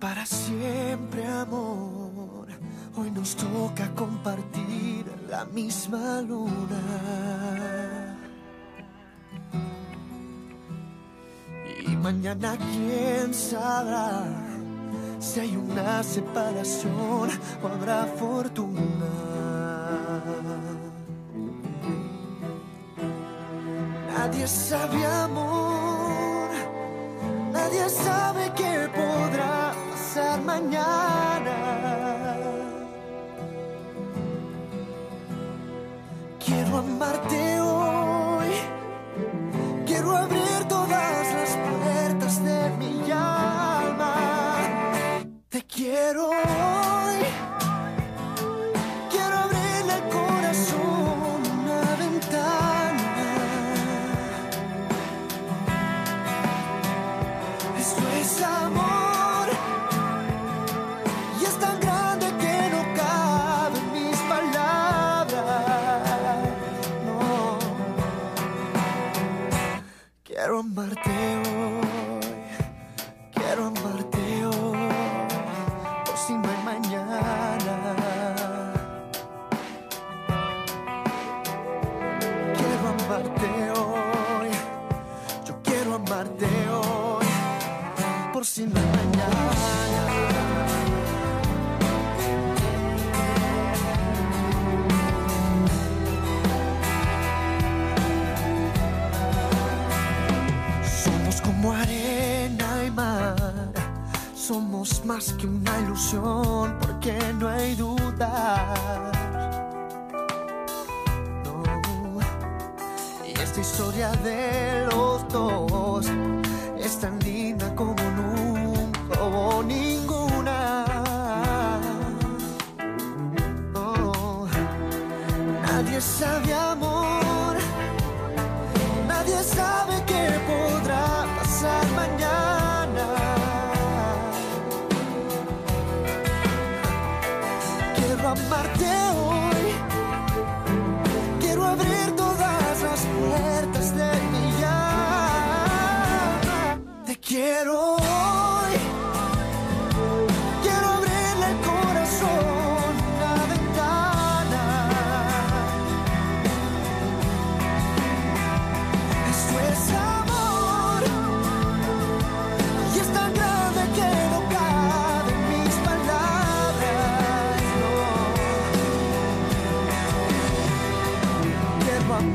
para siempre, amor. Hoy nos toca compartir la misma luna. Y mañana quién sabrá si hay una separación o habrá fortuna. Nadie sabe amor, Quiero amarte hoy, quiero abrir todas las puertas de mi alma. Te quiero hoy, quiero abrirle el corazón una ventana. Esto es amor amarte hoy, quiero amarte hoy, por si no hay mañana. Quiero amarte hoy, yo quiero amarte hoy, por si no hay mañana. Como arena y mar, somos más que una ilusión, porque no hay duda. No. Y esta historia de los dos es tan linda como nunca hubo ninguna. No. Nadie sabe amor, amarte hoy.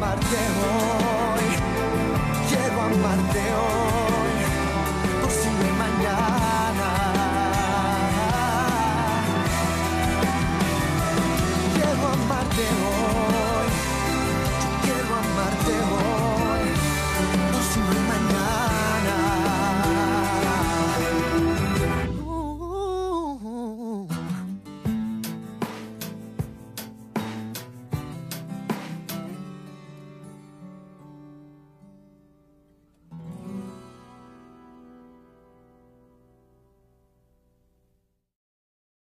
Amarte hoy, quiero amarte hoy, por si no mañana. Quiero amarte hoy,